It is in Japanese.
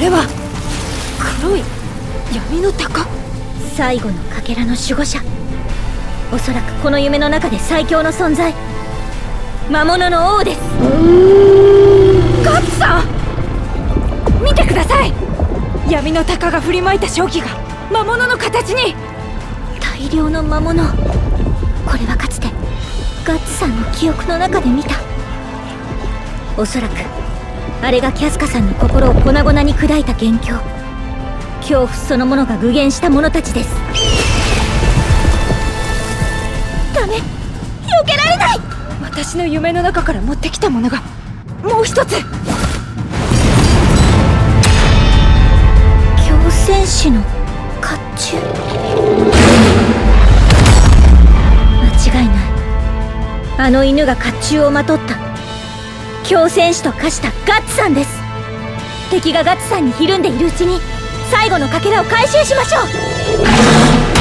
れは黒い闇の鷹？最後のかけらの守護者。おそらくこの夢の中で最強の存在。魔物の王です。ガッツさん！見てください！闇の鷹が振りまいた正気が魔物の形に！大量の魔物これはかつてガッツさんの記憶の中で見た。おそらくあれがキャスカさんの心を粉々に砕いた元凶。恐怖そのものが具現した者たちです。ダメ。避けられない。私の夢の中から持ってきたものがもう一つ。強戦士の甲冑。間違いない。あの犬が甲冑をまとった強戦士と化したガッツさんです。敵がガッツさんにひるんでいるうちに最後のかけらを回収しましょう。